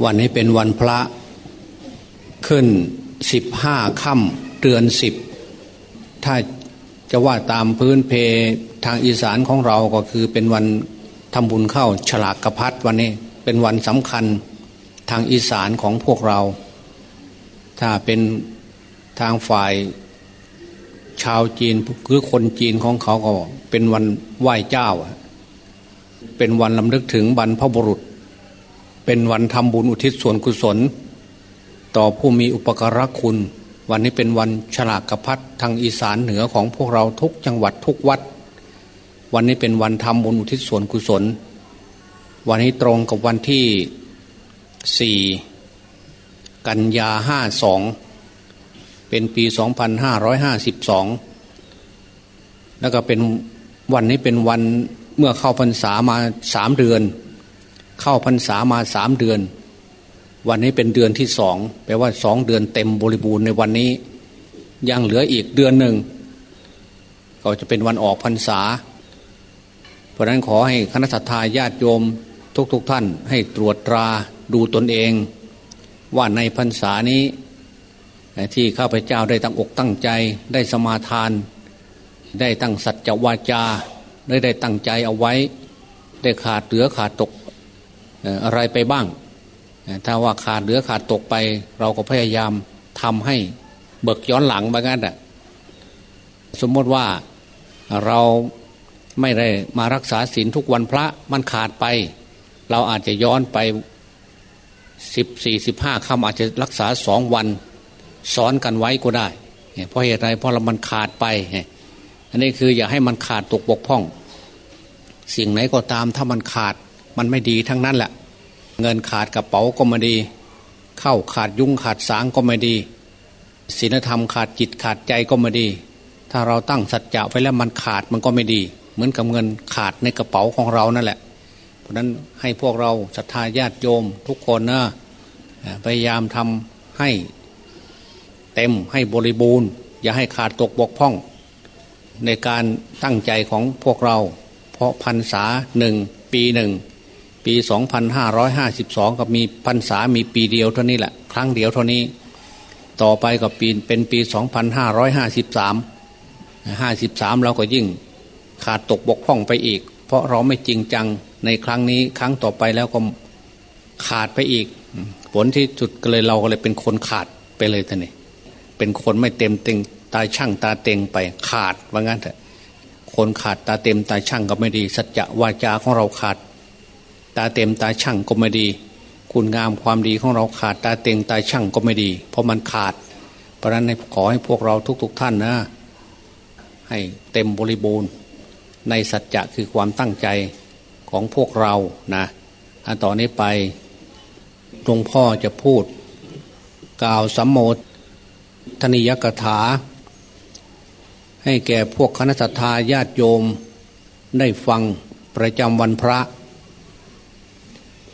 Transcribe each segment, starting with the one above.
วันนี้เป็นวันพระขึ้นสิบห้าค่ำเดือนสิบ ถ้าจะว่าตามพื้นเพทางอีสานของเราก็คือเป็นวันทำบุญเข้าฉลากกระพัดวันนี้เป็นวันสำคัญทางอีสานของพวกเรา ถ้าเป็นทางฝ่ายชาวจีนคือคนจีนของเขาก็เป็นวันไหว้เจ้า เป็นวันลำลึกถึงบรรพบุรุษ เป็นวันทำบุญอุทิศส่วนกุศล ต่อผู้มีอุปการะคุณ วันนี้เป็นวันฉลากกระพัดทางอีสานเหนือของพวกเราทุกจังหวัดทุกวัด วันนี้เป็นวันทำบุญอุทิศส่วนกุศล วันนี้ตรงกับวันที่สี่กันยาห้าสองเป็นปี 2552 แล้วก็เป็นวันนี้เป็นวันเมื่อเข้าพรรษามาสามเดือน เข้าพรรษามาสามเดือน วันนี้เป็นเดือนที่สองแปลว่าสองเดือนเต็มบริบูรณ์ในวันนี้ ยังเหลืออีกเดือนหนึ่งก็จะเป็นวันออกพรรษา เพราะนั้นขอให้คณะสัตยาญาติโยมทุกๆทท่านให้ตรวจตราดูตนเอง ว่าในพรรษานี้ ที่ข้าพเจ้าได้ตั้งอกตั้งใจได้สมาทาน ได้ตั้งสัจวาจาได้ได้ตั้งใจเอาไว้ ได้ขาดเหลือขาดตก อะไรไปบ้าง ถ้าว่าขาดเหลือขาดตกไป เราก็พยายามทำให้เบิกย้อนหลังมางั้นแหะสมมติว่าเราไม่ได้มารักษาศีลทุกวันพระมันขาดไป เราอาจจะย้อนไปสิบสี่สิบห้าคำอาจจะรักษาสองวันสอนกันไว้ก็ได้ เพราะเหตุไรเพราะเรามันขาดไป อันนี้คืออย่าให้มันขาดตกบกพร่อง สิ่งไหนก็ตามถ้ามันขาด มันไม่ดีทั้งนั้นแหละ เงินขาดกระเป๋าก็ไม่ดี เข้าขาดยุ่งขาดสางก็ไม่ดีศีลธรรมขาดจิตขาดใจก็ไม่ดี ถ้าเราตั้งสัจจะไว้แล้วมันขาดมันก็ไม่ดี เหมือนกับเงินขาดในกระเป๋าของเรานั่นแหละ เพราะนั้นให้พวกเราศรัทธาญาติโยม ทุกคนนะพยายามทำให้เต็มให้บริบูรณ์ อย่าให้ขาดตกบกพร่อง ในการตั้งใจของพวกเรา เพราะพรรษาหนึ่งปีหนึ่ง ปี 2552 กับมีพรรษามีปีเดียวเท่านี้แหละ ครั้งเดียวเท่านี้ ต่อไปก็ปีเป็นปี 2553 53 เราก็ยิ่งขาดตกบกพร่องไปอีก เพราะเราไม่จริงจังในครั้งนี้ครั้งต่อไปแล้วก็ขาดไปอีก ผลที่จุดก็เลยเราก็เลยเป็นคนขาดไปเลยท่านนี่เป็นคนไม่เต็มเต็งตาช่างตาเต็งไปขาดว่างั้นเถอะคนขาดตาเต็มตาช่างก็ไม่ดี สัจจะวาจาของเราขาด ตาเต็มตาช่างก็ไม่ดี คุณงามความดีของเราขาดตาเต็งตาช่างก็ไม่ดี เพราะมันขาด เพราะนั้นขอให้พวกเราทุกๆทท่านนะ ให้เต็มบริบูรณ์ ในสัจจะคือความตั้งใจของพวกเรานะอันต่อนนี้ไปหลวงพ่อจะพูด กล่าวสัมโมธนิยกถา ให้แก่พวกคณะสัตยาญาติโยมได้ฟังประจำวันพระ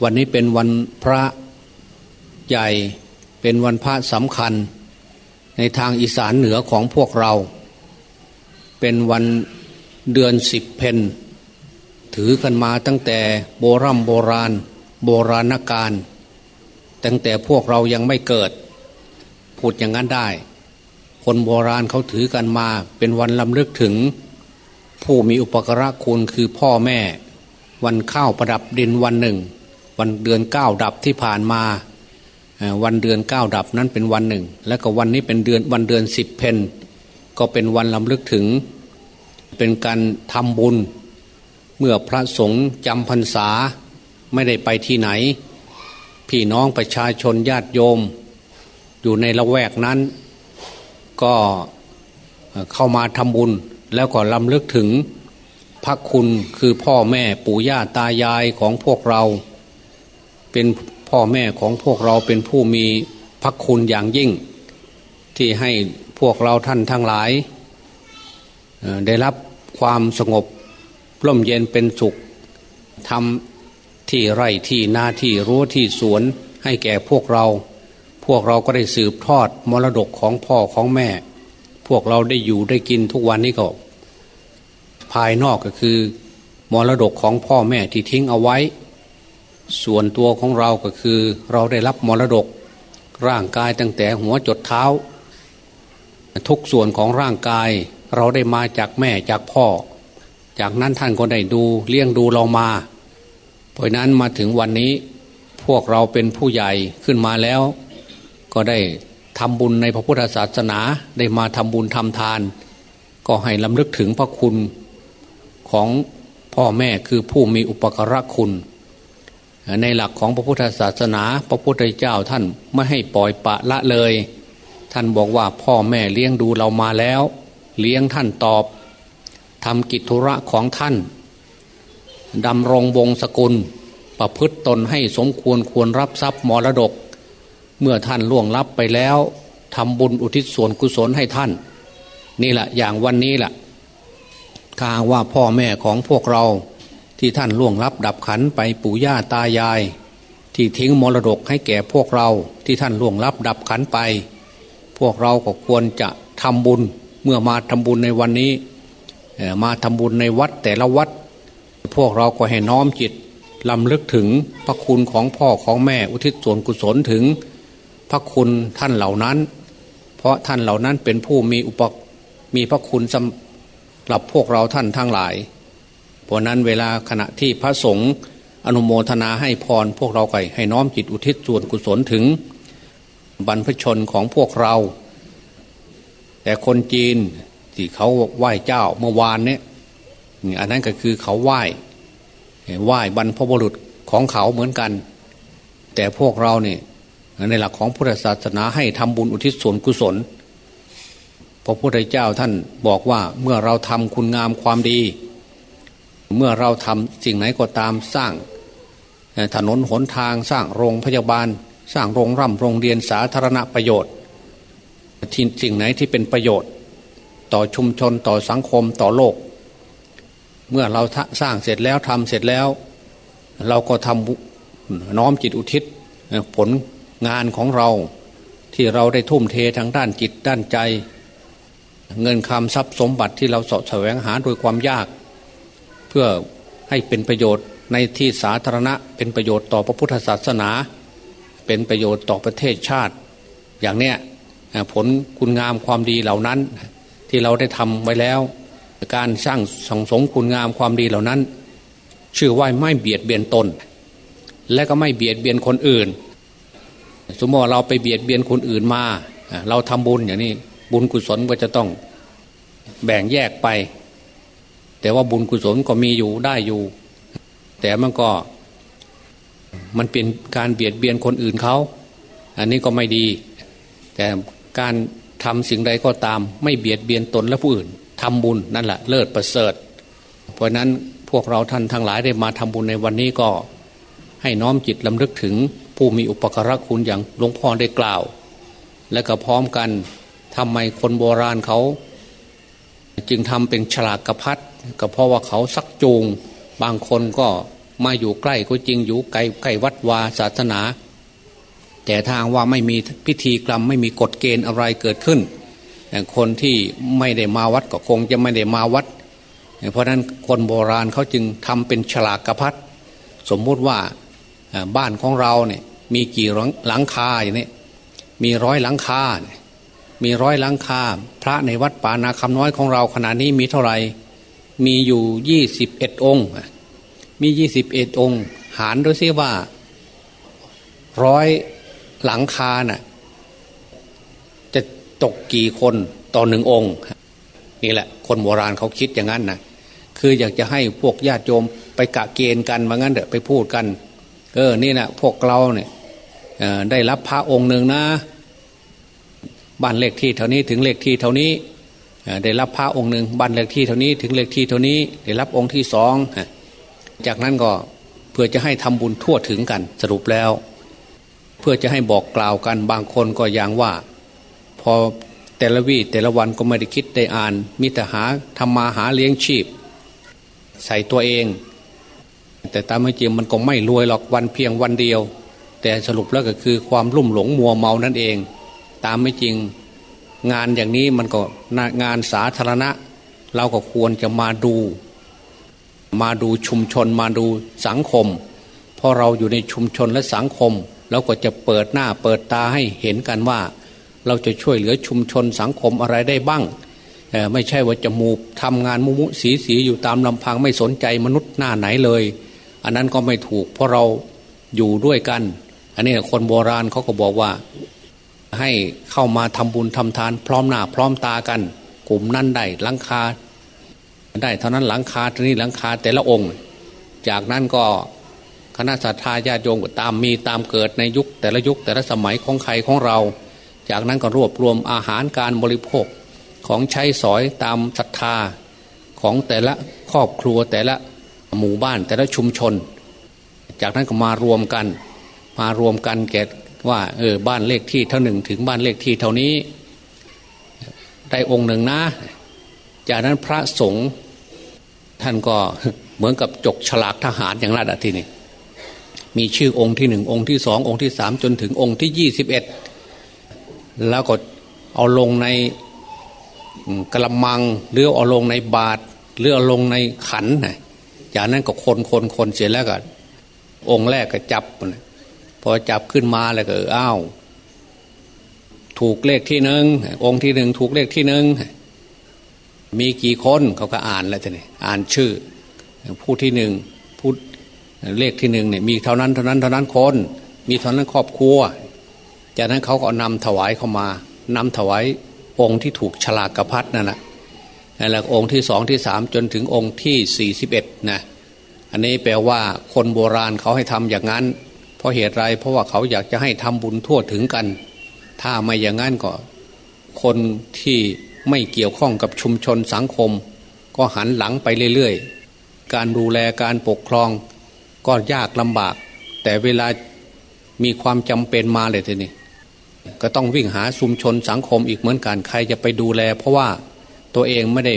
วันนี้เป็นวันพระใหญ่เป็นวันพระสำคัญ ในทางอีสานเหนือของพวกเรา เป็นวันเดือนสิบเพนถือกันมาตั้งแต่โบรโบราณ โบราณกาลตั้งแต่พวกเรายังไม่เกิด พูดอย่างนั้นได้ คนโบราณเขาถือกันมาเป็นวันลำลึกถึง ผู้มีอุปกระคุณคือพ่อแม่ วันข้าวประดับดินวันหนึ่ง วันเดือนเก้าดับที่ผ่านมาวันเดือนเก้าดับนั้นเป็นวันหนึ่ง และก็วันนี้เป็นเดือนวันเดือนสิบเพนก็เป็นวันลำลึกถึง เป็นการทำบุญ เมื่อพระสงฆ์จำพรรษาไม่ได้ไปที่ไหน พี่น้องประชาชนญาติโยม อยู่ในละแวกนั้น ก็เข้ามาทำบุญ แล้วก็ลำลึกถึงพระคุณคือพ่อแม่ปู่ย่าตายายของพวกเรา เป็นพ่อแม่ของพวกเราเป็นผู้มีพระคุณอย่างยิ่ง ที่ให้พวกเราท่านทั้งหลาย ได้รับความสงบร่มเย็นเป็นสุขทำที่ไร่ที่นาที่รั้วที่สวนให้แก่พวกเรา พวกเราก็ได้สืบทอดมรดกของพ่อของแม่ พวกเราได้อยู่ได้กินทุกวันนี้ก็ ภายนอกก็คือ มรดกของพ่อแม่ที่ทิ้งเอาไว้ ส่วนตัวของเราก็คือเราได้รับมรดกร่างกายตั้งแต่หัวจดเท้า ทุกส่วนของร่างกายเราได้มาจากแม่จากพ่อ จากนั้นท่านก็ได้ดูเลี้ยงดูเรามา เพราะนั้นมาถึงวันนี้พวกเราเป็นผู้ใหญ่ขึ้นมาแล้ว ก็ได้ทำบุญในพระพุทธศาสนาได้มาทำบุญทำทาน ก็ให้ลำลึกถึงพระคุณของพ่อแม่คือผู้มีอุปการะคุณ ในหลักของพระพุทธศาสนา พระพุทธเจ้าท่านไม่ให้ปล่อยปะละเลย ท่านบอกว่าพ่อแม่เลี้ยงดูเรามาแล้ว เลี้ยงท่านตอบทำกิจธุระของท่านดำรงวงศกุล ประพฤติตนให้สมควรควรรับทรัพย์มรดก เมื่อท่านล่วงลับไปแล้วทำบุญอุทิศส่วนกุศลให้ท่าน นี่แหละอย่างวันนี้แหละถ้าว่าพ่อแม่ของพวกเรา ที่ท่านล่วงลับดับขันไปปู่ย่าตายาย ที่ทิ้งมรดกให้แก่พวกเราที่ท่านล่วงลับดับขันไป พวกเราก็ควรจะทำบุญเมื่อมาทำบุญในวันนี้ มาทำบุญในวัดแต่ละวัด พวกเราก็ให้น้อมจิตลำลึกถึงพระคุณของพ่อของแม่อุทิศส่วนกุศลถึง พระคุณท่านเหล่านั้น เพราะท่านเหล่านั้นเป็นผู้มีอุปมีพระคุณสำหรับพวกเราท่านทั้งหลาย เพราะนั้นเวลาขณะที่พระสงฆ์อนุโมทนาให้พรพวกเราไก่ให้น้อมจิตอุทิศส่วนกุศลถึงบรรพชนของพวกเรา แต่คนจีนที่เขาไหว้เจ้าเมื่อวานเนี่ยอันนั้นก็คือเขาไหว้ไหว้บรรพบุรุษของเขาเหมือนกัน แต่พวกเราเนี่ยในหลักของพุทธศาสนาให้ทำบุญอุทิศส่วนกุศลพระพุทธเจ้าท่านบอกว่าเมื่อเราทำคุณงามความดี เมื่อเราทำสิ่งไหนก็ตามสร้างถนนหนทางสร้างโรงพยาบาล สร้างโรงร่ำโรงเรียนสาธารณประโยชน์สิ่งไหนที่เป็นประโยชน์ ต่อชุมชนต่อสังคมต่อโลก เมื่อเราสร้างเสร็จแล้วทำเสร็จแล้ว เราก็ทำน้อมจิตอุทิศผลงานของเราที่เราได้ทุ่มเททางด้านจิตด้านใจ เงินคำทรัพย์สมบัติที่เราสาะแสวงหาโดยความยาก เพื่อให้เป็นประโยชน์ในที่สาธารณะ เป็นประโยชน์ต่อพระพุทธศาสนา เป็นประโยชน์ต่อประเทศชาติ อย่างเนี้ยผลคุณงามความดีเหล่านั้น ที่เราได้ทำไว้แล้ว การสร้างสังสมคุณงามความดีเหล่านั้น ชื่อว่าไม่เบียดเบียนตน และก็ไม่เบียดเบียนคนอื่น สมมติเราไปเบียดเบียนคนอื่นมา เราทำบุญอย่างนี้บุญกุศลก็จะต้องแบ่งแยกไป แต่ว่าบุญกุศลก็มีอยู่ได้อยู่ แต่มันก็ มันเป็นการเบียดเบียนคนอื่นเขา อันนี้ก็ไม่ดี แต่การทำสิ่งใดก็ตาม ไม่เบียดเบียนตนและผู้อื่นทำบุญนั่นแหละเลิศประเสริฐ เพราะนั้นพวกเราท่านทั้งหลายได้มาทำบุญในวันนี้ก็ ให้น้อมจิตลำลึกถึงผู้มีอุปการะคุณอย่างหลวงพ่อได้กล่าว และก็พร้อมกันทำไมคนโบราณเขา จึงทำเป็นฉลากกระพัด ก็เพราะว่าเขาซักจูง บางคนก็มาอยู่ใกล้ก็จริงอยู่ไกลใกล้วัดวาศาสนา แต่ทางว่าไม่มีพิธีกรรมไม่มีกฎเกณฑ์อะไรเกิดขึ้นคนที่ไม่ได้มาวัดก็คงจะไม่ได้มาวัด เพราะนั้นคนโบราณเขาจึงทำเป็นฉลากกระพัดสมมุติว่าบ้านของเราเนี่ยมีกี่หลังคาอย่างนี้มีร้อยหลังคา มีร้อยหลังคา พระในวัดป่านาคำน้อยของเราขณะนี้มีเท่าไหร่ มีอยู่ยี่สิบเอ็ดองค์ มียี่สิบเอ็ดองค์ หารด้วยซิว่าร้อยหลังคาน่ะจะตกกี่คนต่อหนึ่งองค์ นี่แหละ คนโบราณเขาคิดอย่างนั้นนะคืออยากจะให้พวกญาติโยมไปกะเกณฑ์กันมางั้นเถอะไปพูดกัน เออนี่นะพวกเราเนี่ยได้รับพระองค์หนึ่งนะ บ้านเลขที่เท่านี้ถึงเลขที่เท่านี้ ได้รับพระองค์หนึ่งบ้านเลขที่เท่านี้ถึงเลขที่เท่านี้ได้รับองค์ที่สองจากนั้นก็เพื่อจะให้ทำบุญทั่วถึงกันสรุปแล้ว เพื่อจะให้บอกกล่าวกันบางคนก็อย่างว่า พอแต่ละวีแต่ละวันก็ไม่ได้คิดได้อ่านมิแต่หาทำมาหาเลี้ยงชีพ ใส่ตัวเอง แต่ตามไม่จริงมันก็ไม่รวยหรอกวันเพียงวันเดียว แต่สรุปแล้วก็คือความลุ่มหลงมัวเมานั่นเอง ตามไม่จริง งานอย่างนี้มันก็งานสาธารณะ เราก็ควรจะมาดู มาดูชุมชนมาดูสังคมเพราะเราอยู่ในชุมชนและสังคมเราก็จะเปิดหน้าเปิดตาให้เห็นกันว่า เราจะช่วยเหลือชุมชนสังคมอะไรได้บ้าง ไม่ใช่ว่าจะมูทำงานมุมุสีสีอยู่ตามลำพังไม่สนใจมนุษย์หน้าไหนเลย อันนั้นก็ไม่ถูกเพราะเราอยู่ด้วยกัน อันนี้คนโบราณเขาก็บอกว่า ให้เข้ามาทำบุญทำทาน พร้อมหน้าพร้อมตากัน กลุ่มนั้นได้หลังคา ได้เท่านั้นหลังคาทีนี้หลังคาแต่ละองค์ จากนั้นก็คณะสัตยาญาติโยมตามมีตามเกิดในยุค แต่ละยุคแต่ละสมัยของใครของเรา จากนั้นก็รวบรวมอาหารการบริโภคของใช้สอยตามศรัทธาของแต่ละครอบครัวแต่ละหมู่บ้านแต่ละชุมชน จากนั้นก็มารวมกัน มารวมกันแก ว่าเออบ้านเลขที่เท่าหนึ่งถึงบ้านเลขที่เท่านี้ ได้องค์หนึ่งนะ จากนั้นพระสงฆ์ท่านก็เหมือนกับจกฉลากทหารอย่างราดทีนี่มีชื่อองค์ที่หนึ่งองค์ที่สององค์ที่สามจนถึงองค์ที่ยี่สิบเอ็ดแล้วก็เอาลงในกระมังหรือเอาลงในบาทหรือเอาลงในขันนะจากนั้นก็คนคนคนเสร็จแล้วก็องค์แรกก็จับ พอจับขึ้นมาแล้วก็อ้าวถูกเลขที่หนึ่งองค์ที่หนึ่งถูกเลขที่หนึ่งมีกี่คนเขาก็อ่านแล้วทีนี้อ่านชื่อ ผู้ที่หนึ่งผู้เลขที่หนึ่งเนี่ยมีเท่านั้นเท่านั้นเท่านั้นคน มีเท่านั้นครอบครัว จากนั้นเขาก็นำถวายเข้ามานำถวายองค์ที่ถูกฉลากกระพัดนั่นแหละแล้วองค์ที่สองที่สามจนถึงองค์ที่สี่สิบเอ็ดนะอันนี้แปลว่าคนโบราณเขาให้ทำอย่างนั้น เพราะเหตุไรเพราะว่าเขาอยากจะให้ทำบุญทั่วถึงกัน ถ้าไม่อย่างนั้นก็ คนที่ไม่เกี่ยวข้องกับชุมชนสังคม ก็หันหลังไปเรื่อยๆ การดูแลการปกครอง ก็ยากลำบาก แต่เวลามีความจำเป็นมาเลยทีนี้ก็ต้องวิ่งหาชุมชนสังคมอีกเหมือนกันใครจะไปดูแล เพราะว่าตัวเองไม่ได้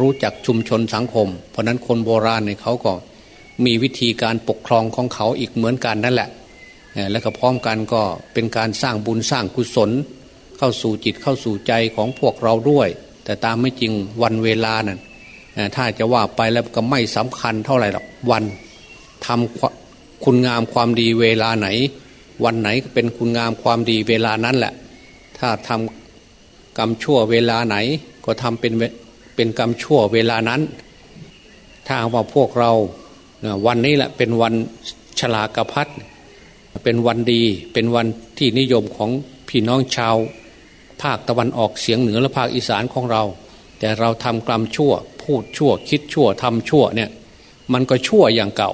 รู้จักชุมชนสังคม เพราะนั้นคนโบราณเนี่ยเขาก็ มีวิธีการปกครองของเขาอีกเหมือนกันนั่นแหละ และก็พร้อมกันก็เป็นการสร้างบุญสร้างกุศล เข้าสู่จิตเข้าสู่ใจของพวกเราด้วย แต่ตามไม่จริงวันเวลานั้นถ้าจะว่าไปแล้วก็ไม่สำคัญเท่าไหร่หรอกวันทำคุณงามความดีเวลาไหน วันไหนก็เป็นคุณงามความดีเวลานั้นแหละ ถ้าทำกรรมชั่วเวลาไหน ก็ทำเป็นเป็นกรรมชั่วเวลานั้น ถ้าว่าพวกเรา วันนี้แหละเป็นวันฉลากพัดเป็นวันดีเป็นวันที่นิยมของพี่น้องชาว ภาคตะวันออกเสียงเหนือและภาคอีสานของเรา แต่เราทำกรรมชั่ว พูดชั่ว คิดชั่วทำชั่วเนี่ยมันก็ชั่วอย่างเก่า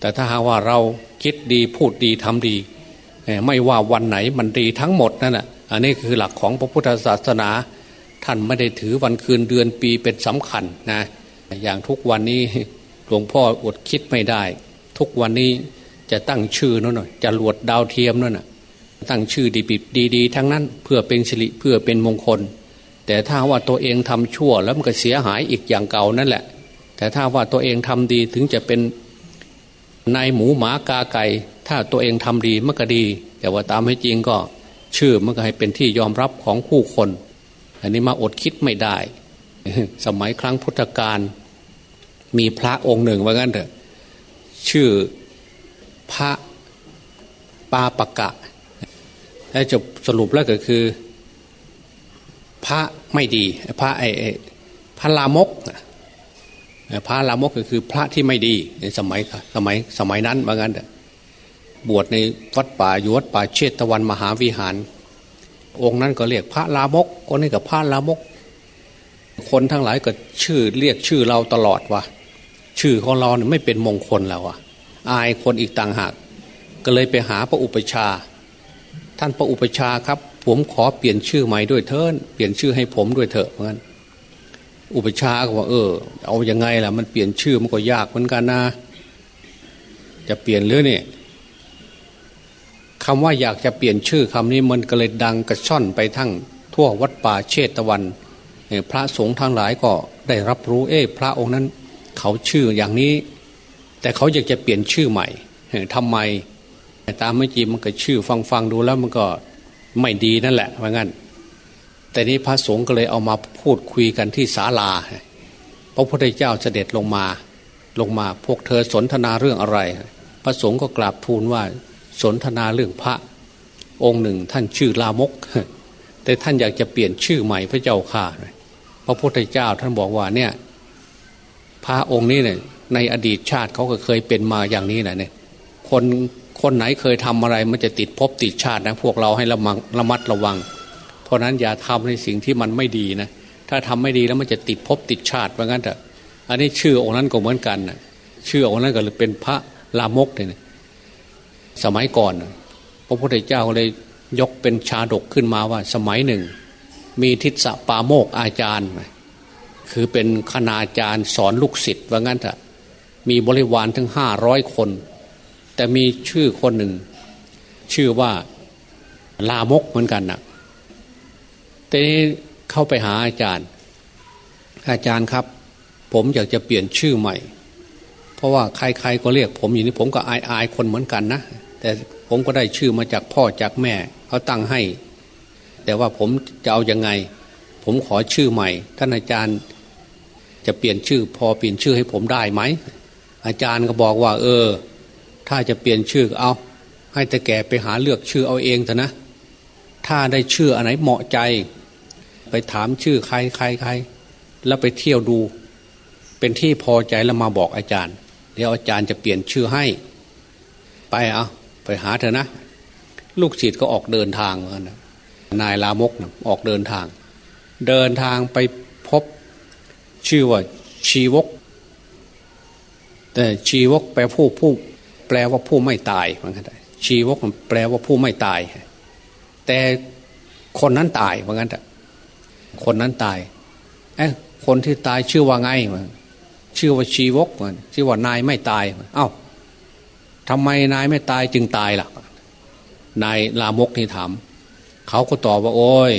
แต่ถ้าหากว่าเราคิดดีพูดดีทำดี ไม่ว่าวันไหนมันดีทั้งหมดนั่นแหะอันนี้คือหลักของพระพุทธศาสนา ท่านไม่ได้ถือวันคืนเดือนปีเป็นสำคัญนะอย่างทุกวันนี้ หลวงพ่ออดคิดไม่ได้ ทุกวันนี้จะตั้งชื่อนั่นหน่อยจะหลวดดาวเทียมนั่นน่ะตั้งชื่อดีบิบดีๆ ทั้งนั้นเพื่อเป็นสิริเพื่อเป็นมงคล แต่ถ้าว่าตัวเองทำชั่วแล้วมันก็เสียหายอีกอย่างเก่านั่นแหละ แต่ถ้าว่าตัวเองทำดีถึงจะเป็นนายหมูหมากาไก่ถ้าตัวเองทำดีมันก็ดี แต่ว่าตามให้จริงก็ชื่อมันก็ให้เป็นที่ยอมรับของผู้คน อันนี้มาอดคิดไม่ได้ สมัยครั้งพุทธกาล มีพระองค์หนึ่งว่างั้นเถอะชื่อพระปาปะกะแล้วจะสรุปแล้วก็คือ พระไม่ดี พระไอ้พระลามกพระลามกก็คือพระที่ไม่ดีในสมัยสมัยสมัยนั้นว่างั้นบวชในวัดป่าอยู่วัดป่าเชตวันมหาวิหาร องค์นั้นก็เรียกพระลามกคนนี้กับพระลามก คนทั้งหลายก็ชื่อเรียกชื่อเราตลอดว่า ชื่อของเราเนี่ยไม่เป็นมงคลแล้วอะอายคนอีกต่างหาก ก็เลยไปหาพระอุปชา ท่านพระอุปชาครับ ผมขอเปลี่ยนชื่อใหม่ด้วยเถินเปลี่ยนชื่อให้ผมด้วยเถอะเหมือนกันอุปชาก็ว่าเออ เอาอยัางไงล่ะ มันเปลี่ยนชื่อมันก็ยากเหมือนกันนะจะเปลี่ยนหรือเนี่ยคำว่าอยากจะเปลี่ยนชื่อคำนี้มันก็เลยดังกระช่อนไปทั้งทั่ววัดป่าเชตวันพระสงฆ์ทั้งหลายก็ได้รับรู้เอ๊ะพระองค์นั้น เขาชื่ออย่างนี้ แต่เขาอยากจะเปลี่ยนชื่อใหม่ทำไมตามไม่จริงมันก็ชื่อฟังฟังดูแล้วมันก็ไม่ดีนั่นแหละว่างั้น แต่นี้พระสงฆ์ก็เลยเอามาพูดคุยกันที่ศาลาพระพุทธเจ้าเสด็จลงมาลงมาพวกเธอสนทนาเรื่องอะไร พระสงฆ์ก็กราบทูลว่าสนทนาเรื่องพระองค์หนึ่งท่านชื่อลามก แต่ท่านอยากจะเปลี่ยนชื่อใหม่พระเจ้าข่าพระพุทธเจ้าท่านบอกว่าเนี่ย พระองค์นี้เนี่ยในอดีตชาติเขาก็เคยเป็นมาอย่างนี้นะเนี่ยคนคนไหนเคยทำอะไรมันจะติดภพติดชาตินะพวกเราให้ระมังระมัดระวัง เพราะนั้นอย่าทำในสิ่งที่มันไม่ดีนะถ้าทำไม่ดีแล้วมันจะติดภพติดชาติว่างั้นเถอะอันนี้ชื่อองค์นั้นก็เหมือนกันนะชื่อองค์นั้นก็เลยเป็นพระลามกเนี่ยสมัยก่อนพระพุทธเจ้าเลยยกเป็นชาดกขึ้นมาว่าสมัยหนึ่ง มีทิศปาโมกอาจารย์ คือเป็นคณาจารย์สอนลูกศิษย์ว่างั้นเถอะมีบริวารถึงห้าร้อยคน แต่มีชื่อคนหนึ่ง ชื่อว่าลามกเหมือนกันนะแต่นี้เข้าไปหาอาจารย์ อาจารย์ครับ ผมอยากจะเปลี่ยนชื่อใหม่ เพราะว่าใครๆก็เรียก ผมอย่างนี้ผมก็อายอายคนเหมือนกันนะ แต่ผมก็ได้ชื่อมาจากพ่อจากแม่เขาตั้งให้ แต่ว่าผมจะเอาอยัางไง ผมขอชื่อใหม่ ท่านอาจารย์ จะเปลี่ยนชื่อ พอเปลี่ยนชื่อให้ผมได้ไหมอาจารย์ก็บอกว่า เออ ถ้าจะเปลี่ยนชื่อเอา ให้ต่แก่ไปหาเลือกชื่อเอาเองเถอะนะ ถ้าได้ชื่ออันไหนเหมาะใจ ไปถามชื่อใครใครใครแล้วไปเที่ยวดู เป็นที่พอใจแล้วมาบอกอาจารย์ เดี๋ยวอาจารย์จะเปลี่ยนชื่อให้ ไปเอาไปหาเถอะนะ ลูกศิษย์ก็ออกเดินทางกันนะนายลามกนะออกเดินทาง เดินทางไป ชื่อว่าชีวก แต่ชีวกแปลผู้ผู้แปลว่าผู้ไม่ตายเหมือนกันชีวกแปลว่าผู้ไม่ตาย แต่คนนั้นตายเหมือนกันคนนั้นตายเอ้คนที่ตายชื่อว่าไงชื่อว่าชีวกชื่อว่านายไม่ตาย เอ้าทำไมนายไม่ตายจึงตายล่ะ นายลามกนี่ถามเขาก็ตอบว่า โอ้ย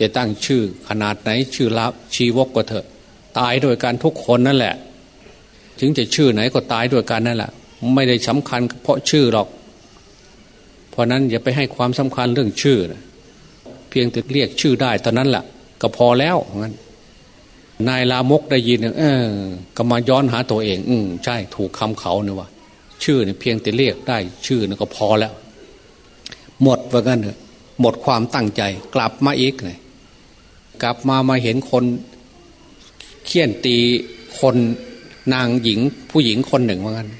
จะตั้งชื่อขนาดไหน ชื่อลาชีวกก็เถอะ ตายด้วยกันทุกคนนั่นแหละ ถึงจะชื่อไหนก็ตายด้วยกันนั่นแหละ ไม่ได้สำคัญเพราะชื่อหรอก เพราะนั้นอย่าไปให้ความสำคัญเรื่องชื่อนะเพียงแต่เรียกชื่อได้ตอนนั้นแหละก็พอแล้วงั้นนายลามกได้ยินเออก็มาย้อนหาตัวเอง อืมใช่ถูกคำเขาเนี่ยว่า ชื่อเนี่ยเพียงแต่เรียกได้ชื่อนี่ก็พอแล้ว หมดว่ากันเถอะหมดความตั้งใจ กลับมาอีกเลยกลับมามาเห็นคน เคี่ยนตีคนนางหญิงผู้หญิงคนหนึ่งว่างั้น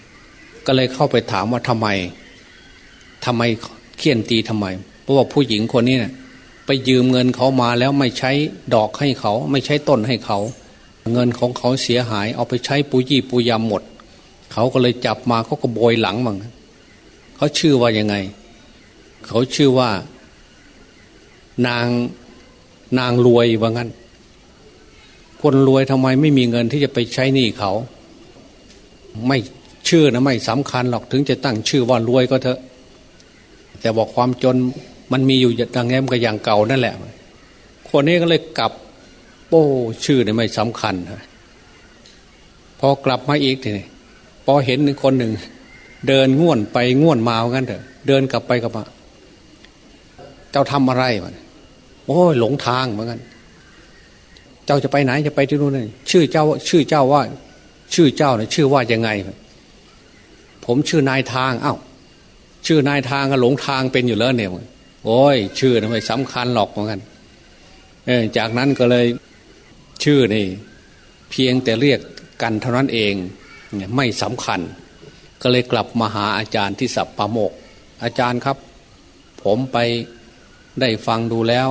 ก็เลยเข้าไปถามว่าทำไมทำไมเคี่ยนตีทำไม เพราะว่าผู้หญิงคนนี้เนะ่ยไปยืมเงินเขามาแล้วไม่ใช้ดอกให้เขา ไม่ใช้ต้นให้เขา เงินของเขาเสียหายเอาไปใช้ปุยี่ปุยำหมด เขาก็เลยจับมาเขาก็โบยหลังมั้งเขาชื่อว่ายังไง เขาชื่อว่า นางนางรวยว่างั้น คนรวยทำไมไม่มีเงินที่จะไปใช้หนี้เขา ไม่ชื่อนะไม่สำคัญหรอกถึงจะตั้งชื่อว่ารวยก็เถอะ แต่บอกความจนมันมีอยู่อย่างงี้มันก็อย่างเก่านั่นแหละ คนนี้ก็เลยกลับโอ้ชื่อเนี่ยไม่สำคัญพอกลับมาอีกทีนี้พอเห็นคนหนึ่ง เดินง่วนไปง่วนมาเหมือนกันเถอะ เดินกลับไปกลับมา เจ้าทำอะไรวะโอ้ยหลงทางเหมือนกัน จ้าจะไปไหนจะไปที่นู่นนี่ชื่อเจ้า ชื่อเจ้าว่า ชื่อเจ้าเนี่ยชื่อว่ายังไง ผมชื่อนายทาง เอ้า ชื่อนายทางก็หลงทางเป็นอยู่แล้วเนี่ยโอ้ย ชื่อทำไมสำคัญหรอกเหมือนกันเออจากนั้นก็เลยชื่อนี่ เพียงแต่เรียกกันเท่านั้นเองไม่สำคัญ ก็เลยกลับมาหาอาจารย์ที่สับประโมก อาจารย์ครับ ผมไปได้ฟังดูแล้ว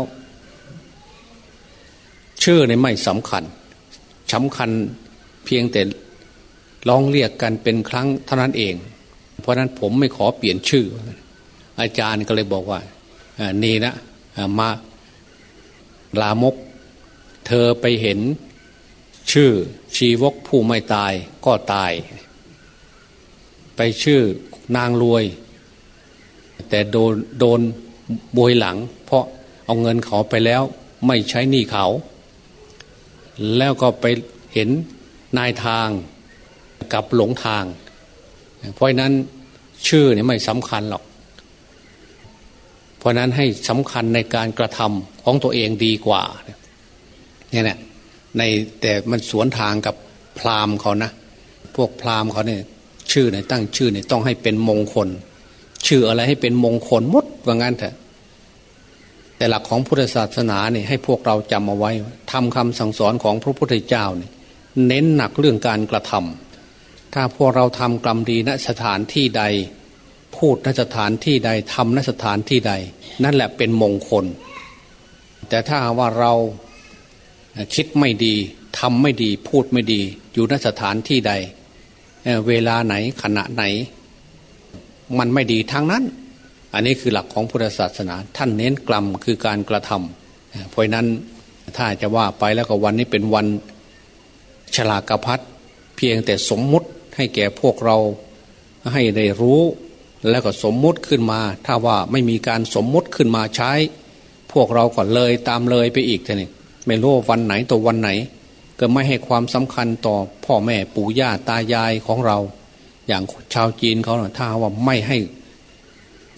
ชื่อในไม่สำคัญสำคัญเพียงแต่ลองเรียกกันเป็นครั้งเท่านั้นเอง เพราะนั้นผมไม่ขอเปลี่ยนชื่อ อาจารย์ก็เลยบอกว่านี่นะมาลามก เธอไปเห็นชื่อชีวกผู้ไม่ตายก็ตาย ไปชื่อนางรวย แต่โดนโดนบวยหลัง เพราะเอาเงินเขาไปแล้วไม่ใช้หนี้เขา แล้วก็ไปเห็นนายทางกับหลงทาง เพราะนั้นชื่อนี่ไม่สำคัญหรอก เพราะนั้นให้สำคัญในการกระทำของตัวเองดีกว่าเนี่ยนะในแต่มันสวนทางกับพราหมณ์เขานะ พวกพราหมณ์เขาเนี่ยชื่อเนี่ยตั้งชื่อเนี่ยต้องให้เป็นมงคล ชื่ออะไรให้เป็นมงคลมดว่างั้นเถอะ แต่หลักของพุทธศาสนาเนี่ยให้พวกเราจำเอาไว้ทำคำสั่งสอนของพระพุทธเจ้าเนี่ยเน้นหนักเรื่องการกระทำถ้าพวกเราทำกรรมดีณสถานที่ใด พูดณสถานที่ใดทำณสถานที่ใด นั่นแหละเป็นมงคล แต่ถ้าว่าเราคิดไม่ดีทำไม่ดีพูดไม่ดีอยู่ณสถานที่ใด เวลาไหนขณะไหน มันไม่ดีทางนั้น อันนี้คือหลักของพุทธศาสนา ท่านเน้นกลัมคือการกระทำเพราะนั้นถ้าจะว่าไปแล้วก็วันนี้เป็นวันฉลากพัดเพียงแต่สมมุติให้แก่พวกเราให้ได้รู้แล้วก็สมมุติขึ้นมา ถ้าว่าไม่มีการสมมุติขึ้นมาใช้ พวกเราก็เลยตามเลยไปอีกทีนี้ไม่รู้วันไหนตัววันไหน ก็ไม่ให้ความสำคัญต่อพ่อแม่ปู่ย่าตายายของเรา อย่างชาวจีนเขาถ้าว่าไม่ให้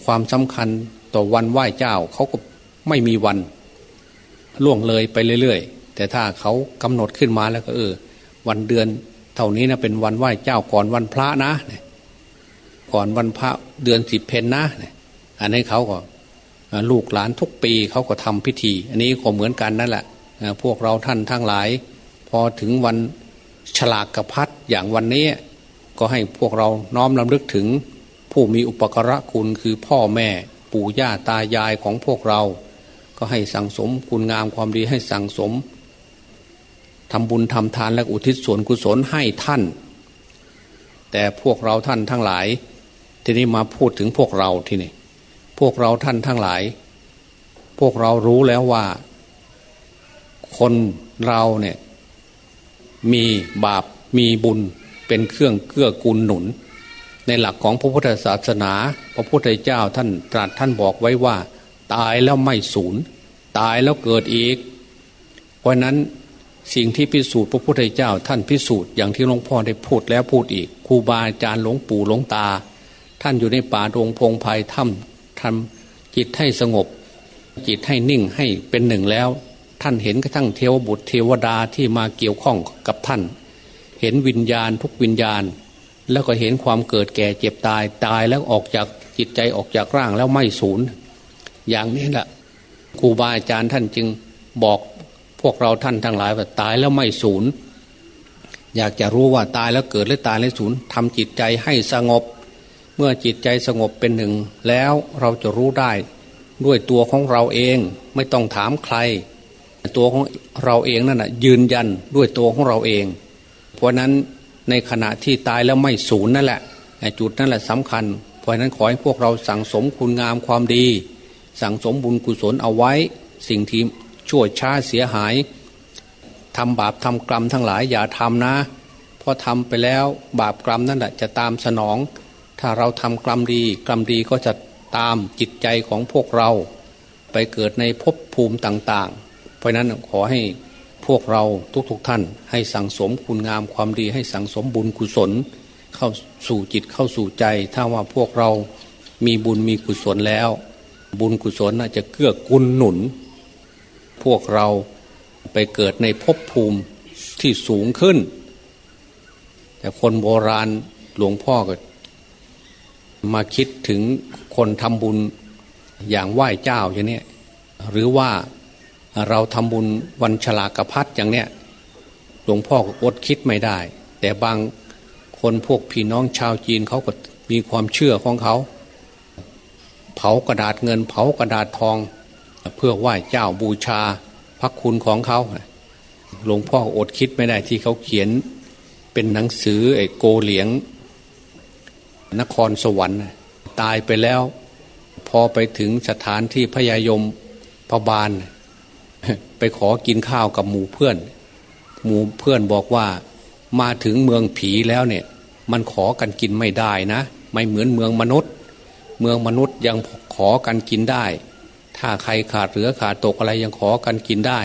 ความสำคัญต่อวันไหว้เจ้าเขาก็ไม่มีวันล่วงเลยไปเรื่อยๆ แต่ถ้าเขากำหนดขึ้นมาแล้วก็เออ วันเดือนเท่านี้นะเป็นวันไหว้เจ้าก่อนวันพระนะ ก่อนวันพระเดือนสิบเพนนะ อันนี้เขาก็ลูกหลานทุกปีเขาก็ทำพิธี อันนี้ก็เหมือนกันนั่นแหละพวกเราท่านทั้งหลาย พอถึงวันฉลากกระพัดอย่างวันนี้ ก็ให้พวกเราน้อมลำลึกถึง ผู้มีอุปกระคุณคือพ่อแม่ปู่ย่าตายายของพวกเรา ก็ให้สั่งสมคุณงามความดีให้สั่งสมทำบุญทำทานและอุทิศส่วนกุศลให้ท่าน แต่พวกเราท่านทั้งหลาย ทีนี้มาพูดถึงพวกเราที่นี่พวกเราท่านทั้งหลาย พวกเรารู้แล้วว่า คนเราเนี่ยมีบาปมีบุญเป็นเครื่องเกื้อกูลหนุน ในหลักของพระพุทธศาสนา พระพุทธเจ้าท่านตรัสท่านบอกไว้ว่า ตายแล้วไม่สูญตายแล้วเกิดอีก เพราะนั้นสิ่งที่พิสูจน์พระพุทธเจ้า ท่านพิสูจน์อย่างที่หลวงพ่อได้พูดแล้วพูดอีกครูบาอาจารย์หลวงปู่หลวงตา ท่านอยู่ในป่าดงพงไพ่ถ้ำทำจิตให้สงบ จิตให้นิ่งให้เป็นหนึ่งแล้ว ท่านเห็นกระทั่งเทวบุตรเทวดาที่มาเกี่ยวข้องกับท่าน เห็นวิญญาณทุกวิญญาณ แล้วก็เห็นความเกิดแก่เจ็บตายตายแล้วออกจากจิตใจออกจากร่างแล้วไม่สูญอย่างนี้แหละครูบาอาจารย์ท่านจึงบอกพวกเราท่านทั้งหลายว่าตายแล้วไม่สูญอยากจะรู้ว่าตายแล้วเกิดหรือตายแล้วสูญทำจิตใจให้สงบ เมื่อจิตใจสงบเป็นหนึ่ง แล้วเราจะรู้ได้ ด้วยตัวของเราเองไม่ต้องถามใคร ตัวของเราเองนั่นแหะยืนยันด้วยตัวของเราเอง เพราะนั้น ในขณะที่ตายแล้วไม่สูญนั่นแหละจุดนั่นแหละสำคัญ เพราะนั้นขอให้พวกเราสั่งสมคุณงามความดี สั่งสมบุญกุศลเอาไว้ สิ่งที่ชั่วช้าเสียหายทำบาปทำกรรมทั้งหลายอย่าทำนะเพราะทำไปแล้วบาปกรรมนั่นแหละจะตามสนอง ถ้าเราทำกรรมดี กรรมดีก็จะตามจิตใจของพวกเรา ไปเกิดในภพภูมิต่าง ๆ เพราะนั้นขอให้ พวกเราทุกๆทท่าน ให้สั่งสมคุณงามความดี ให้สั่งสมบุญกุศล เข้าสู่จิตเข้าสู่ใจ ถ้าว่าพวกเรามีบุญมีกุศลแล้ว บุญกุศลน่าจะเกื้อกูลหนุน พวกเราไปเกิดในภพภูมิที่สูงขึ้น แต่คนโบราณหลวงพ่อก็มาคิดถึงคนทำบุญอย่างไหว้เจ้าอย่างนี้หรือว่า เราทำบุญวันฉลากพัดอย่างเนี้ยหลวงพ่อก็อดคิดไม่ได้ แต่บางคนพวกพี่น้องชาวจีนเขาก็มีความเชื่อของเขา เผากระดาษเงิน เผากระดาษทอง เพื่อไหว้เจ้าบูชาพระคุณของเขาหลวงพ่ออดคิดไม่ได้ที่เขาเขียนเป็นหนังสือไอ้โกเหลียง นครสวรรค์ ตายไปแล้ว พอไปถึงสถานที่พยายมพบาล ขอกินข้าวกับหมู่เพื่อน หมู่เพื่อนบอกว่ามาถึงเมืองผีแล้วเนี่ย มันขอกันกินไม่ได้นะ ไม่เหมือนเมืองมนุษย์ เมืองมนุษย์ยังขอกันกินได้ ถ้าใครขาดเหลือขาดตกอะไรยังขอกันกินได้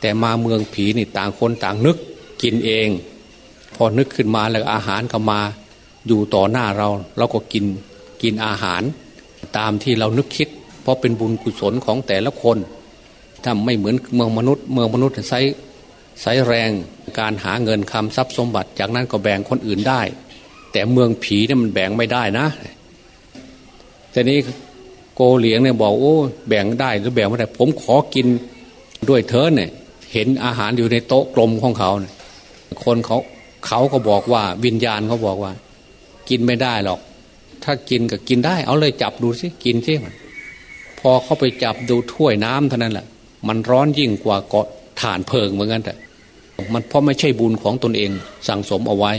แต่มาเมืองผีนี่ต่างคนต่างนึกกินเอง พอนึกขึ้นมาแล้วอาหารก็มา อยู่ต่อหน้าเราเราก็กินกินอาหาร ตามที่เรานึกคิด เพราะเป็นบุญกุศลของแต่ละคน ถ้าไม่เหมือนเมืองมนุษย์ เมืองมนุษย์ใช้ใช้แรงการหาเงินคำทรัพย์สมบัติ จากนั้นก็แบ่งคนอื่นได้ แต่เมืองผีเนี่ยมันแบ่งไม่ได้นะทีนี้โกเหลียงเนี่ยบอกโอ้แบ่งได้หรือแบ่งไม่ได้ ผมขอกินด้วยเธอเนี่ยเห็นอาหารอยู่ในโต๊ะกลมของเขาเนี่ยคนเขาเขาก็บอกว่าวิญญาณเขาบอกว่า กินไม่ได้หรอก ถ้ากินก็กินได้ เอาเลยจับดูสิกินสิมันพอเขาไปจับดูถ้วยน้ำเท่านั้นแหละ มันร้อนยิ่งกว่าเกาะฐานเพลิงเหมือนกันแต่มันเพราะไม่ใช่บุญของตนเองสั่งสมเอาไว้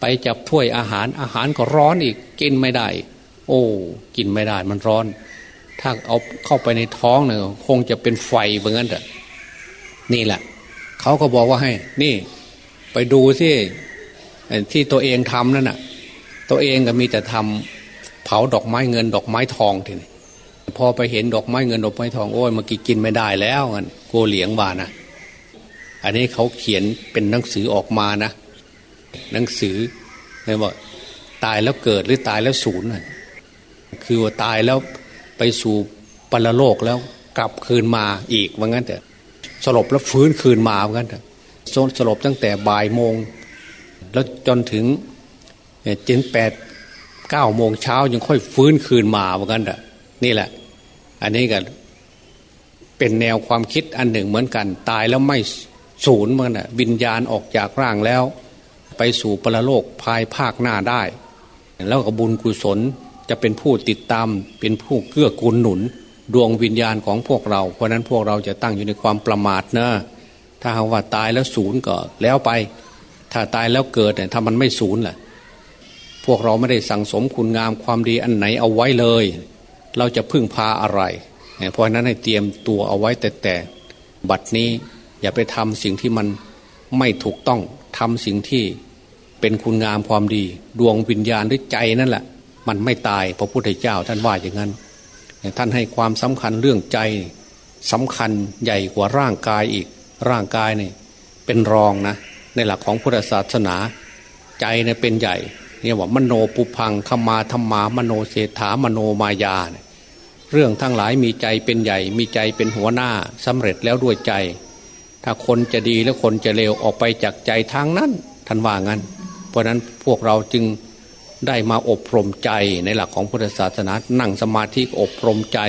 ไปจับถ้วยอาหารอาหารก็ร้อนอีกกินไม่ได้ โอ้กินไม่ได้ มันร้อน ถ้าเอาเข้าไปในท้องเนี่ยคงจะเป็นไฟเหมือนกันแต่นี่แหละเขาก็บอกว่าให้ นี่ ไปดูที่ที่ตัวเองทำนั่นน่ะ ตัวเองก็มีแต่ทำเผาดอกไม้เงินดอกไม้ทองทีนี้ พอไปเห็นดอกไม้เงินดอกไม้ทองโอ้ยมื่อกี้กินไม่ได้แล้วกันโกเหลียงว่านะอันนี้เขาเขียนเป็นหนังสือออกมานะหนังสือเลยว่าตายแล้วเกิดหรือตายแล้วสูญคือว่าตายแล้วไปสู่ปรโลกแล้วกลับคืนมาอีกว่างั้นแต่สลบแล้วฟื้นคืนมาว่างั้นแต่สลบตั้งแต่บ่ายโมง แล้วจนถึงเจ็ดแปดเก้าโมงเช้ายังค่อยฟื้นคืนมาว่างั้นแต่นี่แหละ อันนี้ก็เป็นแนวความคิดอันหนึ่งเหมือนกัน ตายแล้วไม่สูญเหมือนกันวิญญาณออกจากร่างแล้ว ไปสู่ปรโลกภายภาคหน้าได้ แล้วก็บุญกุศลจะเป็นผู้ติดตามเป็นผู้เกื้อกูลหนุน ดวงวิญญาณของพวกเรา เพราะนั้นพวกเราจะตั้งอยู่ในความประมาทนะถ้าหากว่าตายแล้วศูนย์ก็แล้วไป ถ้าตายแล้วเกิดเนี่ยถ้ามันไม่ศูนย์ล่ะ พวกเราไม่ได้สั่งสมคุณงามความดีอันไหนเอาไว้เลย เราจะพึ่งพาอะไรเพราะนั้นให้เตรียมตัวเอาไว้แต่แต่บัดนี้อย่าไปทำสิ่งที่มันไม่ถูกต้องทำสิ่งที่เป็นคุณงามความดี ดวงวิญญาณหรือใจนั่นแหละ มันไม่ตายพระพุทธเจ้าท่านว่าอย่างนั้น ท่านให้ความสำคัญเรื่องใจสำคัญใหญ่กว่าร่างกายอีกร่างกายเนี่ยเป็นรองนะในหลักของพุทธศาสนา ใจเนี่ยเป็นใหญ่ เนี่ยว่ามโนปุพังขมาธรรมามโนเศรษฐามโนมายาเนี่ยเรื่องทั้งหลายมีใจเป็นใหญ่ มีใจเป็นหัวหน้าสำเร็จแล้วด้วยใจ ถ้าคนจะดีแล้วคนจะเลวออกไปจากใจทางนั้นท่านว่างั้น เพราะนั้นพวกเราจึงได้มาอบรมใจในหลักของพุทธศาสนานั่งสมาธิอบรมใจ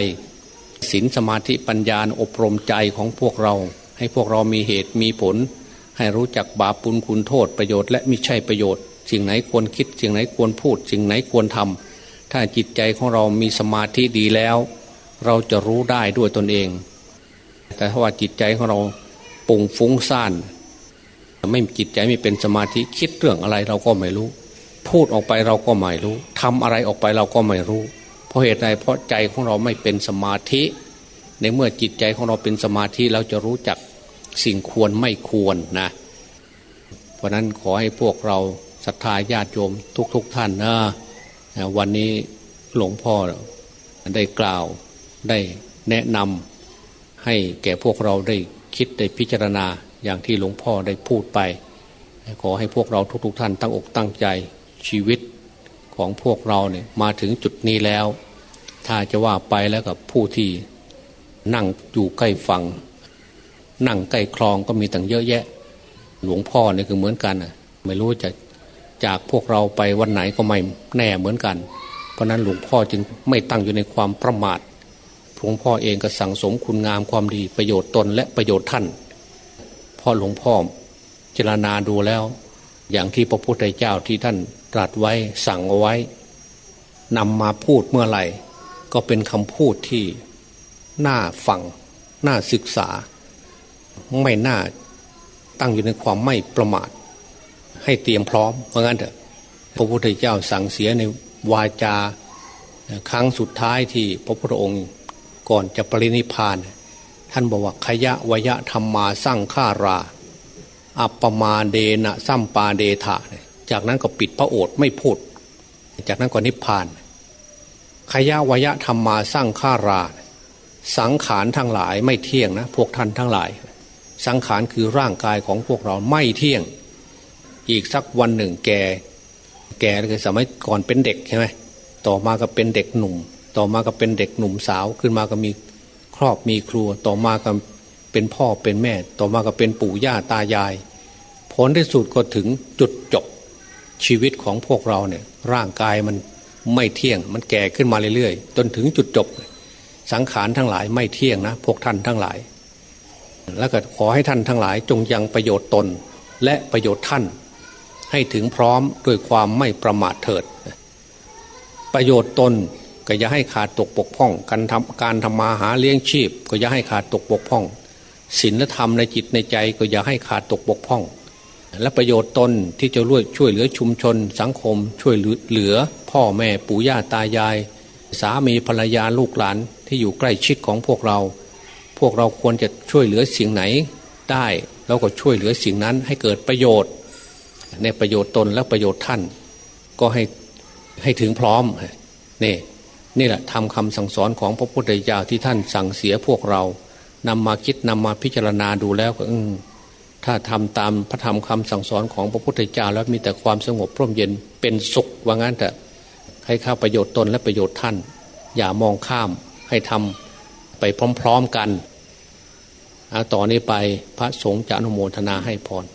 ศีลสมาธิปัญญาอบรมใจของพวกเรา ให้พวกเรามีเหตุมีผล ให้รู้จักบาปปุลคุณโทษประโยชน์และมิใช่ประโยชน์ สิ่งไหนควรคิด สิ่งไหนควรพูด สิ่งไหนควรทำถ้าจิตใจของเรามีสมาธิดีแล้ว เราจะรู้ได้ด้วยตนเอง แต่ถ้าว่าจิตใจของเราปุ่งฟุ้งซ่านไม่จิตใจไม่เป็นสมาธิคิดเรื่องอะไรเราก็ไม่รู้ พูดออกไปเราก็ไม่รู้ทำอะไรออกไปเราก็ไม่รู้ เพราะเหตุใดเพราะใจของเราไม่เป็นสมาธิ ในเมื่อจิตใจของเราเป็นสมาธิเราจะรู้จักสิ่งควรไม่ควรนะ เพราะนั้นขอให้พวกเรา ศรัทธาญาติโยมทุกๆทท่านนะวันนี้หลวงพ่อได้กล่าวได้แนะนำให้แก่พวกเราได้คิดได้พิจารณาอย่างที่หลวงพ่อได้พูดไป ขอให้พวกเราทุกๆทท่านตั้งอกตั้งใจชีวิตของพวกเราเนี่ยมาถึงจุดนี้แล้ว ถ้าจะว่าไปแล้วกับผู้ที่นั่งอยู่ใกล้ฝั่งนั่งใกล้คลองก็มีตั้งเยอะแยะ หลวงพ่อเนี่ยคือเหมือนกันไม่รู้จะ จากพวกเราไปวันไหนก็ไม่แน่เหมือนกัน เพราะนั้นหลวงพ่อจึงไม่ตั้งอยู่ในความประมาทหลวงพ่อเองก็สั่งสมคุณงามความดีประโยชน์ตนและประโยชน์ท่านพ่อหลวงพ่อเจรณาดูแล้ว อย่างที่พระพุทธเจ้าที่ท่านตรัสไว้สั่งเอาไว้นำมาพูดเมื่อไหร่ ก็เป็นคำพูดที่น่าฟังน่าศึกษา ไม่น่าตั้งอยู่ในความไม่ประมาท ให้เตรียมพร้อมเพราะงั้นเถอะพระพุทธเจ้าสั่งเสียในวาจาครั้งสุดท้ายที่พระพุทธองค์ก่อนจะปรินิพาน ท่านบอกว่าขยะวยะธรรมมาสร้างฆารา อัปปมาเดนะซัมปาเดทะจากนั้นก็ปิดพระโอษฐ์ไม่พูด จากนั้นก็นิพพานขยะวยะธรรมมาสร้างฆารา สังขารทั้งหลายไม่เที่ยงนะพวกท่านทั้งหลาย สังขารคือร่างกายของพวกเราไม่เที่ยง อีกสักวันหนึ่งแกแกคือสมัยก่อนเป็นเด็กใช่ไหมต่อมาก็เป็นเด็กหนุ่ม ต่อมาก็เป็นเด็กหนุ่มสาวขึ้นมาก็มีครอบมีครัว ต่อมาก็เป็นพ่อเป็นแม่ ต่อมาก็เป็นปู่ย่าตายายผลที่สุดก็ถึงจุดจบชีวิตของพวกเราเนี่ยร่างกายมันไม่เที่ยง มันแก่ขึ้นมาเรื่อยๆ จนถึงจุดจบ สังขารทั้งหลายไม่เที่ยงนะ พวกท่านทั้งหลาย แล้วก็ขอให้ท่านทั้งหลายจงยังประโยชน์ตนและประโยชน์ท่าน ให้ถึงพร้อมด้วยความไม่ประมาทเถิด ประโยชน์ตนก็อย่าให้ขาดตกปกพ่อง การทำการทำมาหาเลี้ยงชีพ ก็อย่าให้ขาดตกปกพ่องศีลธรรมในจิตในใจก็อย่าให้ขาดตกบกพร่อง และประโยชน์ตนที่จะร่วยช่วยเหลือชุมชน สังคมช่วยเหลือ พ่อแม่ปู่ย่าตายาย สามีภรรยาลูกหลานที่อยู่ใกล้ชิดของพวกเรา พวกเราควรจะช่วยเหลือสิ่งไหนได้เราก็ช่วยเหลือสิ่งนั้นให้เกิดประโยชน์ ในประโยชน์ตนและประโยชน์ท่าน ก็ให้ให้ถึงพร้อมนี่นี่แหละทำคำสั่งสอนของพระพุทธเจ้าที่ท่านสั่งเสียพวกเรานำมาคิดนำมาพิจารณาดูแล้วก็ถ้าทำตามพระธรรมคำสั่งสอนของพระพุทธเจ้าแล้วมีแต่ความสงบพร่มเย็นเป็นสุขว่างั้นแต่ให้ข้าประโยชน์ตนและประโยชน์ท่าน อย่ามองข้ามให้ทำไปพร้อม ๆกันเอาต่อนนี้ไปพระสงฆ์จะอนุโมทนาให้พร